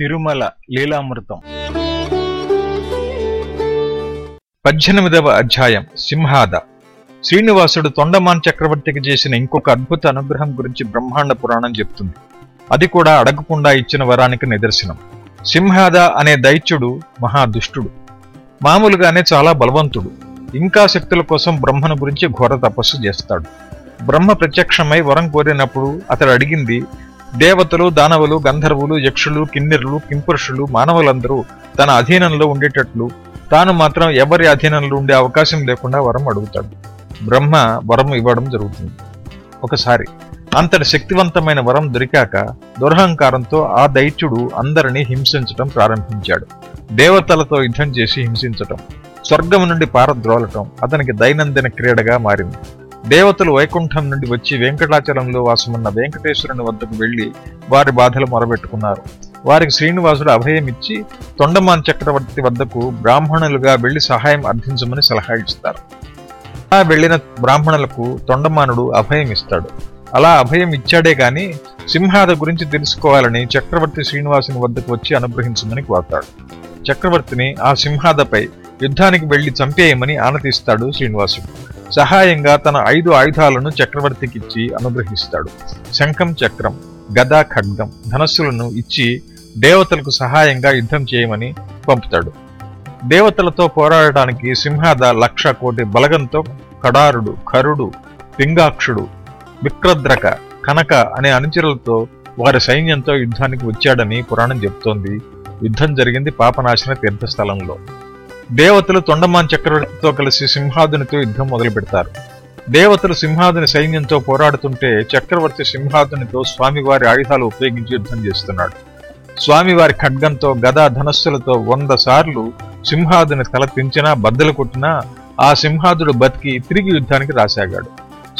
తిరుమల లీలామృతం. పద్దెనిమిదవ అధ్యాయం సింహాద. శ్రీనివాసుడు తొండమాన్ చక్రవర్తికి చేసిన ఇంకొక అద్భుత అనుగ్రహం గురించి బ్రహ్మాండ పురాణం చెప్తుంది. అది కూడా అడగకుండా ఇచ్చిన వరానికి నిదర్శనం. సింహాద అనే దైత్యుడు మహాదుష్టుడు. మామూలుగానే చాలా బలవంతుడు. ఇంకా శక్తుల కోసం బ్రహ్మను గురించి ఘోర తపస్సు చేస్తాడు. బ్రహ్మ ప్రత్యక్షమై వరం కోరినప్పుడు అతడు అడిగింది దేవతలు దానవులు గంధర్వులు యక్షులు కిన్నెరులు కింపురుషులు మానవులందరూ తన అధీనంలో ఉండేటట్లు తాను మాత్రం ఎవరి అధీనంలో ఉండే అవకాశం లేకుండా వరం అడుగుతాడు. బ్రహ్మ వరం ఇవ్వడం జరుగుతుంది. ఒకసారి అంతటి శక్తివంతమైన వరం దొరికాక దురహంకారంతో ఆ దైత్యుడు అందరినీ హింసించటం ప్రారంభించాడు. దేవతలతో యుద్ధం చేసి హింసించటం స్వర్గం నుండి పారద్రోలటం అతనికి దైనందిన క్రీడగా మారింది. దేవతలు వైకుంఠం నుండి వచ్చి వెంకటాచలంలో వాసమున్న వెంకటేశ్వరుని వద్దకు వెళ్ళి వారి బాధలు మొరబెట్టుకున్నారు. వారికి శ్రీనివాసుడు అభయం ఇచ్చి తొండమాన్ చక్రవర్తి వద్దకు బ్రాహ్మణులుగా వెళ్ళి సహాయం అర్థించమని సలహా ఇస్తారు. అలా వెళ్ళిన బ్రాహ్మణులకు తొండమానుడు అభయం ఇస్తాడు. అలా అభయం ఇచ్చాడే గాని సింహాద గురించి తెలుసుకోవాలని చక్రవర్తి శ్రీనివాసుని వద్దకు వచ్చి అనుగ్రహించమని కోరతాడు. చక్రవర్తిని ఆ సింహాదపై యుద్ధానికి వెళ్ళి చంపేయమని ఆనతిస్తాడు శ్రీనివాసుడు. సహాయంగా తన ఐదు ఆయుధాలను చక్రవర్తికిచ్చి అనుగ్రహిస్తాడు. శంఖం చక్రం గదా ఖడ్గం ధనస్సులను ఇచ్చి దేవతలకు సహాయంగా యుద్ధం చేయమని పంపుతాడు. దేవతలతో పోరాడటానికి సింహాద లక్ష కోటి బలగంతో కడారుడు కరుడు పింగాక్షుడు విక్రద్రక కనక అనే అనుచరులతో వారి సైన్యంతో యుద్ధానికి వచ్చాడని పురాణం చెబుతోంది యుద్ధం జరిగింది పాపనాశన తీర్థస్థలంలో. దేవతలు తొండమాన్ చక్రవర్తితో కలిసి సింహాదునితో యుద్ధం మొదలు పెడతారు దేవతలు సింహాదుని సైన్యంతో పోరాడుతుంటే చక్రవర్తి సింహాదునితో స్వామివారి ఆయుధాలు ఉపయోగించి యుద్ధం చేస్తున్నాడు. స్వామివారి ఖడ్గంతో గదా ధనస్సులతో వంద సార్లు సింహాదుని తల బద్దలు కొట్టినా ఆ సింహాదుడు బతికి తిరిగి యుద్ధానికి రాసాగాడు.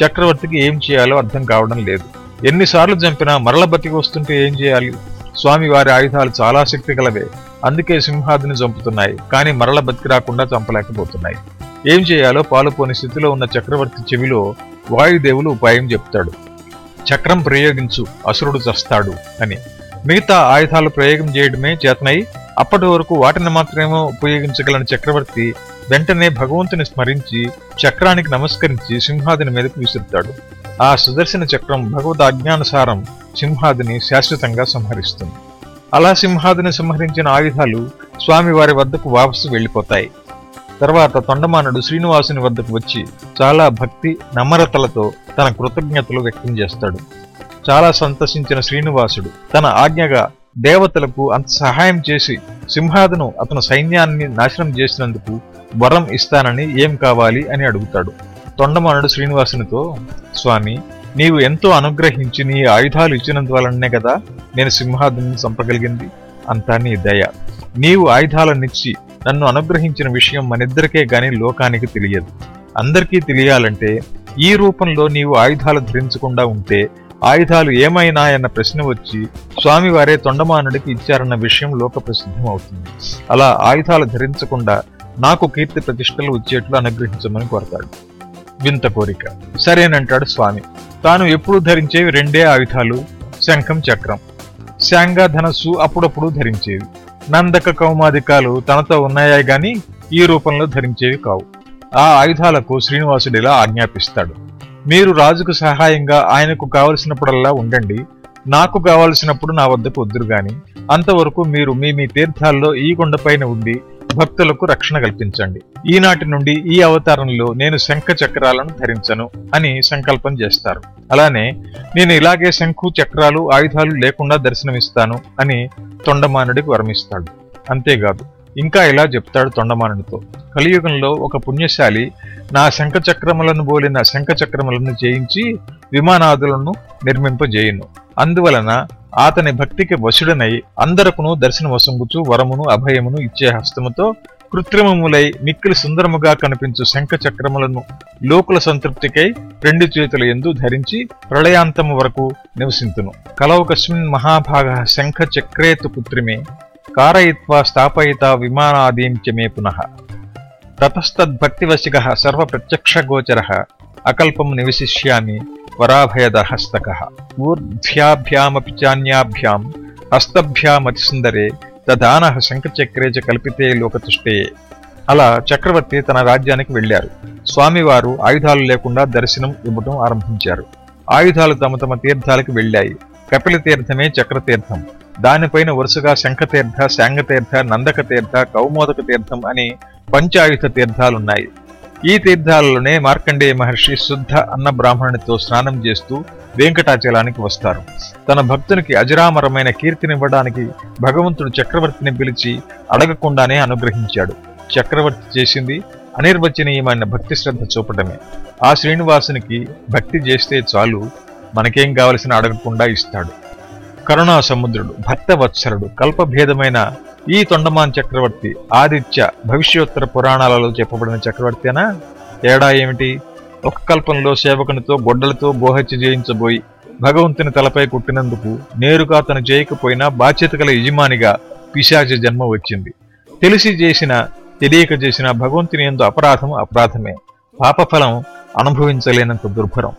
చక్రవర్తికి ఏం చేయాలో అర్థం కావడం లేదు. ఎన్నిసార్లు చంపినా మరల బతికి వస్తుంటే ఏం చేయాలి? స్వామివారి ఆయుధాలు చాలా శక్తి గలవే అందుకే సింహాదిని చంపుతున్నాయి కానీ మరల బతికి రాకుండా చంపలేకపోతున్నాయి. ఏం చేయాలో పాలుపోని స్థితిలో ఉన్న చక్రవర్తి చెవిలో వాయుదేవులు ఉపాయం చెప్తాడు. చక్రం ప్రయోగించు అసురుడు చస్తాడు అని. మిగతా ఆయుధాలు ప్రయోగం చేయడమే చేతనై అప్పటి వరకు వాటిని మాత్రమే ఉపయోగించగలని చక్రవర్తి వెంటనే భగవంతుని స్మరించి చక్రానికి నమస్కరించి సింహాదిని మీదకు విసురుతాడు. ఆ సుదర్శన చక్రం భగవద్ ఆజ్ఞానుసారం సింహాదిని శాశ్వతంగా సంహరిస్తుంది. అలా సింహాదిని సంహరించిన ఆయుధాలు స్వామివారి వద్దకు వాపసు వెళ్ళిపోతాయి తర్వాత తొండమానుడు శ్రీనివాసుని వద్దకు వచ్చి చాలా భక్తి నమ్రతలతో తన కృతజ్ఞతలు వ్యక్తం చేస్తాడు. చాలా సంతసించిన శ్రీనివాసుడు తన ఆజ్ఞగా దేవతలకు అంత సహాయం చేసి సింహాదును అతను సైన్యాన్ని నాశనం చేసినందుకు వరం ఇస్తానని ఏం కావాలి అని అడుగుతాడు. తొండమానుడు శ్రీనివాసునితో స్వామి నీవు ఎంతో అనుగ్రహించి నీ ఆయుధాలు ఇచ్చినందువలనే కదా నేను సింహాదుని చంపగలిగింది. అంతా నీ దయ. నీవు ఆయుధాలనిచ్చి నన్ను అనుగ్రహించిన విషయం మనిద్దరికే గాని లోకానికి తెలియదు. అందరికీ తెలియాలంటే ఈ రూపంలో నీవు ఆయుధాలు ధరించకుండా ఉంటే ఆయుధాలు ఏమైనాయన్న ప్రశ్న వచ్చి స్వామివారే తొండమానుడికి ఇచ్చారన్న విషయం లోక ప్రసిద్ధం అవుతుంది అలా ఆయుధాలు ధరించకుండా నాకు కీర్తి ప్రతిష్టలు వచ్చేట్లు అనుగ్రహించమని కోరతాడు. వింత కోరిక. సరేనంటాడు స్వామి. తాను ఎప్పుడు ధరించేవి రెండే ఆయుధాలు శంఖం చక్రం. శాంగా ధనస్సు అప్పుడప్పుడు ధరించేవి. నందక కౌమాదికాలు తనతో ఉన్నాయా గాని ఈ రూపంలో ధరించేవి కావు. ఆ ఆయుధాలకు శ్రీనివాసుడిలా ఆజ్ఞాపిస్తాడు. మీరు రాజుకు సహాయంగా ఆయనకు కావలసినప్పుడల్లా ఉండండి. నాకు కావలసినప్పుడు నా వద్దకు వద్దురు గాని అంతవరకు మీరు మీ మీ తీర్థాల్లో ఈ కొండపైన ఉండి భక్తులకు రక్షణ కల్పించండి. ఈనాటి నుండి ఈ అవతారంలో నేను శంఖ చక్రాలను ధరించను అని సంకల్పం చేస్తారు. అలానే నేను ఇలాగే శంఖు చక్రాలు ఆయుధాలు లేకుండా దర్శనమిస్తాను అని తొండమానుడికి వరమిస్తాడు. అంతేకాదు ఇంకా ఇలా చెప్తాడు తొండమానుడితో? కలియుగంలో ఒక పుణ్యశాలి నా శంఖ చక్రములను బోలిన శంఖ చక్రములను చేయించి విమానాదులను నిర్మింపజేయును. అందువలన అతని భక్తికి వశుడనై అందరకును దర్శన వసంగుచు వరమును అభయమును ఇచ్చే హస్తముతో కృత్రిమములై మిక్కిలి సుందరముగా కనిపించు శంఖ చక్రములను లోకుల సంతృప్తికై రెండు చేతుల ఎందు ధరించి ప్రళయాంతము వరకు నివసింతును. కలవకస్మిన్ మహాభాగ శంఖ చక్రేతు పుత్రిమే కారయిత్వా స్థాపయిత విమానాదీం చ మే పునః. తతస్తద్భక్తివశిక సర్వప్రత్యక్షగోచర. అకల్పం నివసిష్యామి వరాభయదహస్తక ఊర్ధ్యాభ్యామపి చాన్యాభ్యాం హస్తభ్యామతిసుందరే దదాన శంఖచక్రే చ కల్పితే లోకతుష్టే అలా చక్రవర్తి తన రాజ్యానికి వెళ్ళారు స్వామివారు ఆయుధాలు లేకుండా దర్శనం ఇవ్వటం ఆరంభించారు. ఆయుధాలు తమ తమ తీర్థాలకు వెళ్ళాయి. కపిల తీర్థమే చక్రతీర్థం దానిపైన వరుసగా శంఖతీర్థ శాంగతీర్థ నందక తీర్థ కౌమోదక తీర్థం అనే పంచాయుధ తీర్థాలున్నాయి. ఈ తీర్థాలలోనే మార్కండేయ మహర్షి శుద్ధ అన్న బ్రాహ్మణునితో స్నానం చేస్తూ వెంకటాచలానికి వస్తారు. తన భక్తునికి అజరామరమైన కీర్తినివ్వడానికి భగవంతుడు చక్రవర్తిని పిలిచి అడగకుండానే అనుగ్రహించాడు. చక్రవర్తి చేసింది అనిర్వచనీయమైన భక్తి శ్రద్ధ చూపటమే. ఆ శ్రీనివాసునికి భక్తి చేస్తే చాలు మనకేం కావలసిన అడగకుండా ఇస్తాడు. కరుణా సముద్రుడు భక్తవత్సరుడు కల్పభేదమైన ఈ తొండమాన్ చక్రవర్తి ఆదిత్య భవిష్యోత్తర పురాణాలలో చెప్పబడిన చక్రవర్తేనా? తేడా ఏమిటి? ఒక కల్పంలో సేవకునితో గొడ్డలతో గోహత్య చేయించబోయి భగవంతుని తలపై కుట్టినందుకు నేరుగా తను చేయకపోయినా బాధ్యత గల యజమానిగా పిశాచ జన్మ వచ్చింది. తెలిసి చేసిన తెలియక చేసిన భగవంతుని ఎందు అపరాధం అపరాధమే. పాపఫలం అనుభవించలేనంత దుర్భరం.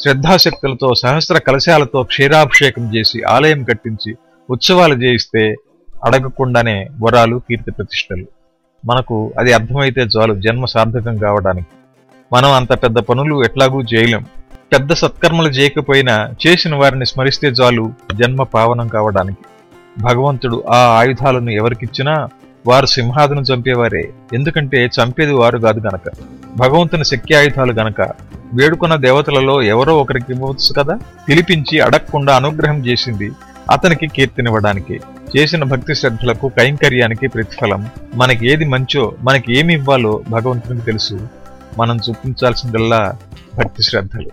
శ్రద్ధాశక్తులతో సహస్ర కలశాలతో క్షీరాభిషేకం చేసి ఆలయం కట్టించి ఉత్సవాలు చేయిస్తే అడగకుండానే వరాలు కీర్తి ప్రతిష్టలు. మనకు అది అర్థమైతే చాలు జన్మ సార్థకం కావడానికి. మనం అంత పెద్ద పనులు ఎట్లాగూ చేయలేం. పెద్ద సత్కర్మలు చేయకపోయినా చేసిన వారిని స్మరిస్తే చాలు జన్మ పావనం కావడానికి. భగవంతుడు ఆ ఆయుధాలను ఎవరికిచ్చినా వారు సింహాదును చంపేవారే. ఎందుకంటే చంపేది వారు కాదు గనక. భగవంతుని శక్తి ఆయుధాలు గనక వేడుకున్న దేవతలలో ఎవరో ఒకరికి ఇవ్వచ్చు కదా? పిలిపించి అడగకుండా అనుగ్రహం చేసింది అతనికి కీర్తినివ్వడానికి చేసిన భక్తి శ్రద్ధలకు కైంకర్యానికి ప్రతిఫలం మనకి ఏది మంచో మనకి ఏమి ఇవ్వాలో భగవంతునికి తెలుసు. మనం చూపించాల్సిందల్లా భక్తి శ్రద్ధలు.